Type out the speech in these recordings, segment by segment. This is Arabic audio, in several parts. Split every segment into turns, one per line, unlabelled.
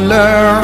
learn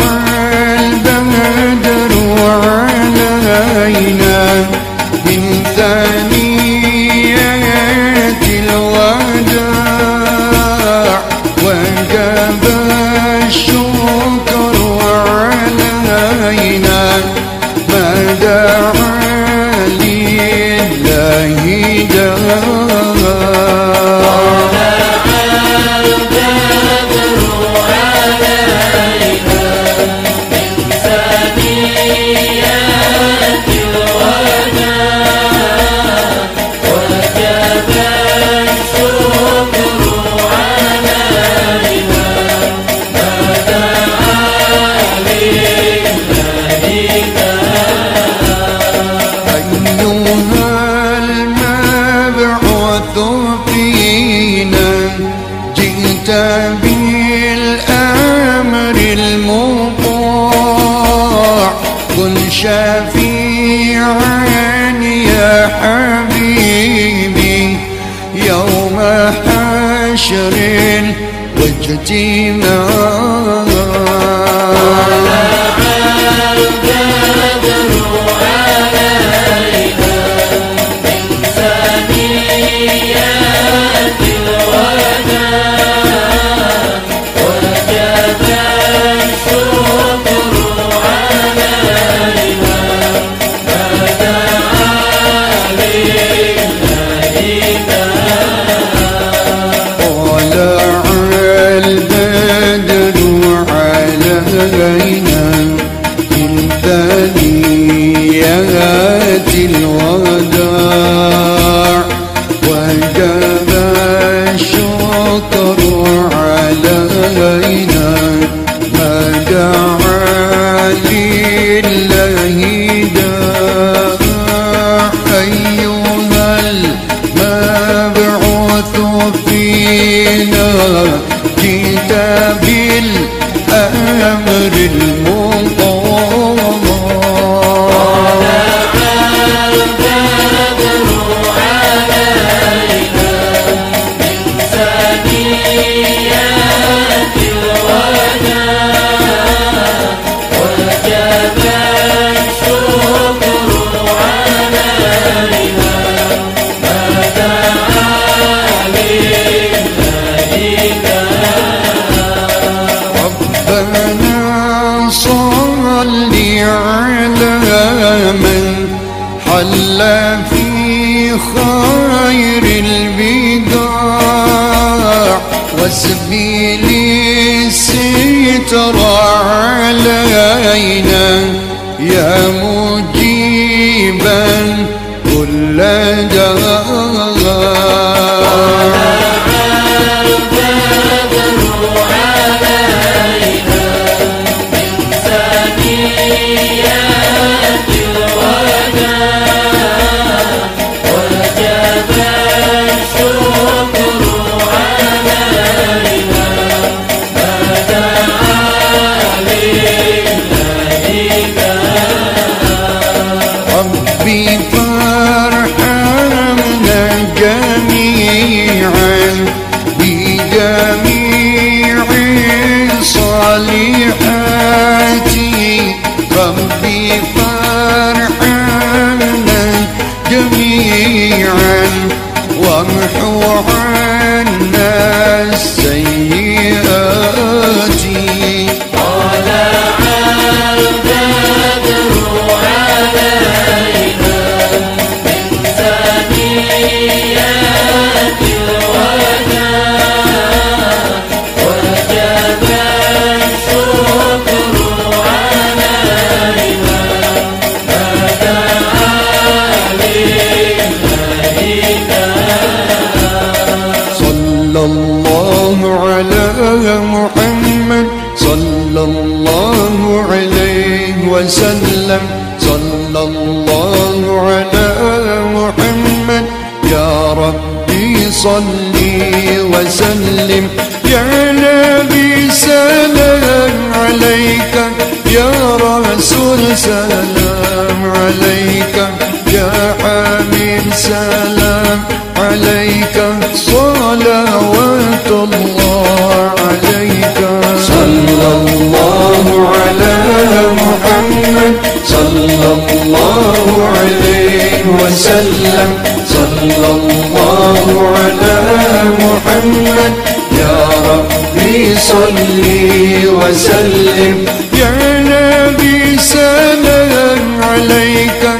حبيبي يوم حشر واجتماع bailo أحلى في خير البدع وسبيلي ستر علينا. وسلم صلى الله على محمد. يا ربي صلي وسلم وسلم. صلى الله على محمد. يا ربي صلي وسلم. يا نبي سلام عليك